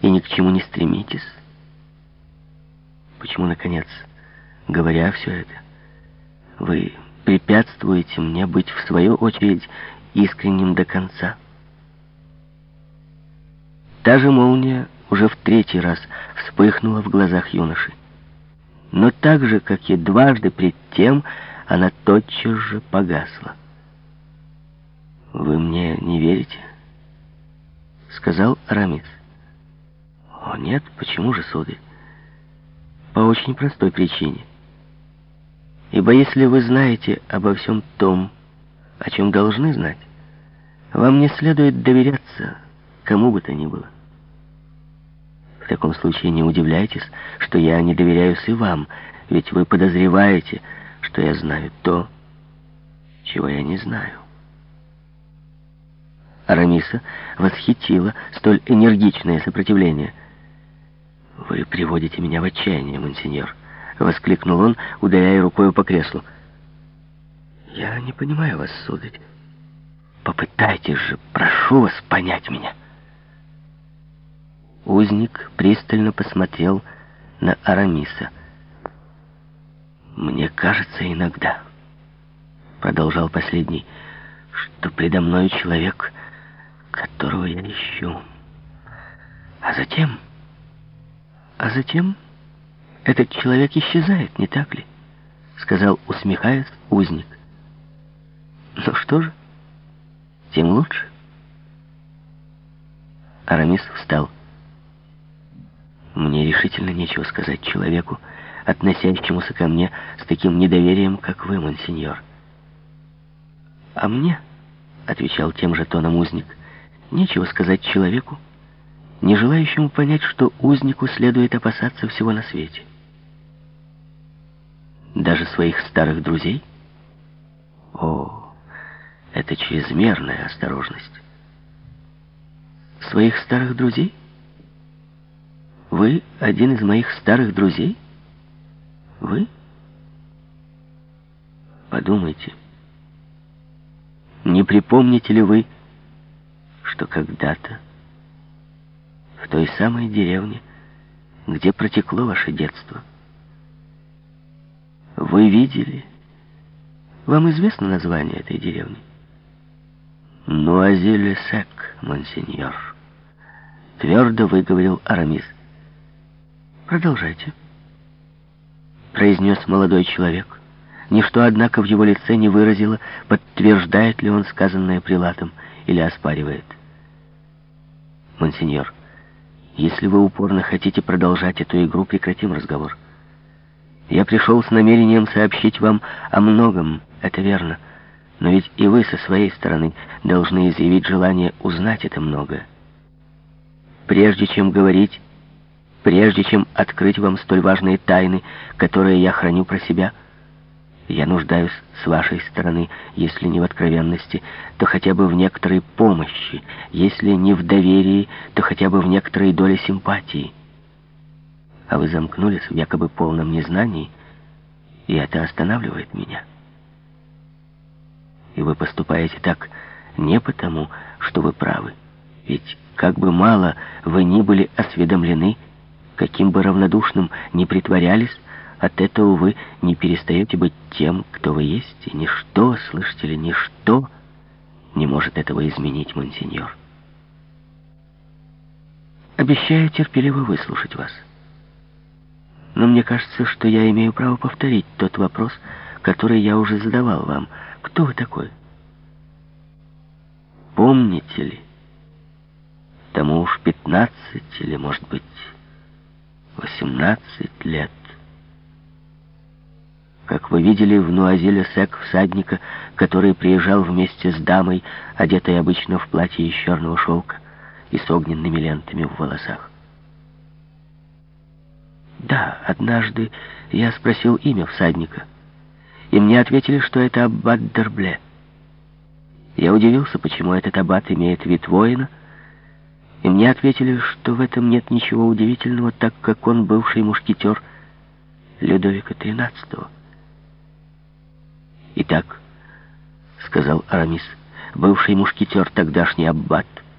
и ни к чему не стремитесь? Почему, наконец, говоря все это, вы препятствуете мне быть, в свою очередь, искренним до конца? Та же молния уже в третий раз вспыхнула в глазах юноши. Но так же, как и дважды пред тем, она тотчас же погасла. «Вы мне не верите?» — сказал Арамис. «О, нет, почему же, сударь?» «По очень простой причине. Ибо если вы знаете обо всем том, о чем должны знать, вам не следует доверяться кому бы то ни было. В таком случае не удивляйтесь, что я не доверяюсь и вам, ведь вы подозреваете, что я знаю то, чего я не знаю. Арамиса восхитила столь энергичное сопротивление. «Вы приводите меня в отчаяние, монсеньор», — воскликнул он, ударяя рукой по креслу. «Я не понимаю вас, сударь. Попытайтесь же, прошу вас, понять меня». Узник пристально посмотрел на Арамиса. «Мне кажется иногда», — продолжал последний, — «что предо мной человек, которого я ищу. А затем... А затем этот человек исчезает, не так ли?» — сказал, усмехаясь, узник. «Ну что же, тем лучше». Арамис встал. Мне решительно нечего сказать человеку, относящемуся ко мне с таким недоверием, как вы, монсеньор. А мне, — отвечал тем же тоном узник, — нечего сказать человеку, не желающему понять, что узнику следует опасаться всего на свете. Даже своих старых друзей? О, это чрезмерная осторожность. Своих старых друзей? Вы один из моих старых друзей? Вы? Подумайте. Не припомните ли вы, что когда-то в той самой деревне, где протекло ваше детство, вы видели... Вам известно название этой деревни? Нуазиль-Сек, монсеньор. Твердо выговорил Арамис. «Продолжайте», — произнес молодой человек. Ничто, однако, в его лице не выразило, подтверждает ли он сказанное прилатом или оспаривает. «Монсеньор, если вы упорно хотите продолжать эту игру, прекратим разговор. Я пришел с намерением сообщить вам о многом, это верно, но ведь и вы со своей стороны должны изъявить желание узнать это многое. Прежде чем говорить, Прежде чем открыть вам столь важные тайны, которые я храню про себя, я нуждаюсь с вашей стороны, если не в откровенности, то хотя бы в некоторой помощи, если не в доверии, то хотя бы в некоторой доле симпатии. А вы замкнулись в якобы полном незнании, и это останавливает меня. И вы поступаете так не потому, что вы правы, ведь как бы мало вы ни были осведомлены, Каким бы равнодушным ни притворялись, от этого вы не перестаете быть тем, кто вы есть, и ничто, слышите ли, ничто не может этого изменить, монсеньор. Обещаю терпеливо выслушать вас. Но мне кажется, что я имею право повторить тот вопрос, который я уже задавал вам. Кто вы такой? Помните ли? Тому уж пятнадцать или, может быть, 18 лет. Как вы видели в Нуазеле Сек всадника, который приезжал вместе с дамой, одетой обычно в платье из черного шелка и с огненными лентами в волосах. Да, однажды я спросил имя всадника, и мне ответили, что это аббат Дербле. Я удивился, почему этот аббат имеет вид воина, и мне ответили, что в этом нет ничего удивительного, так как он бывший мушкетер Людовика XIII. «Итак», — сказал Арамис, — «бывший мушкетер, тогдашний аббат —